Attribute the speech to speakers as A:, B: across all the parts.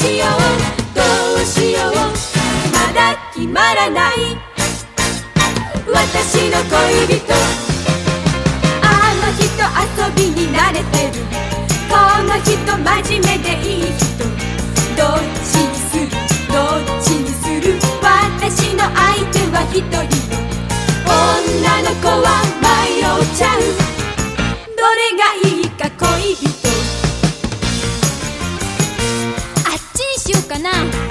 A: しよう。どうしよう。まだ決まらない。私の恋人。あの人遊びに慣れてる。この人真面目でいい人。どっちにする？どっちにする？私の相手は一人女の子は迷っちゃう。ka na.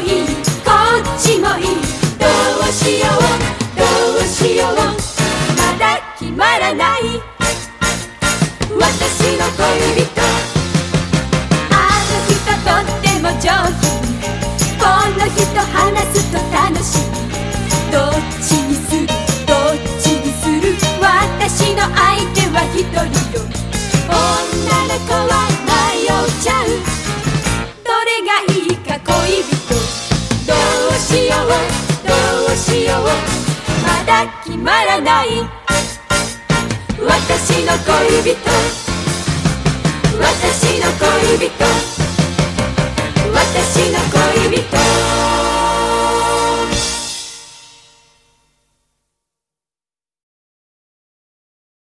A: いい。
B: こっち
A: もいい。どうしよう。どうしよう。まだ決まらない。私の恋人。決まらない。私の恋人。私の恋人。私の恋人。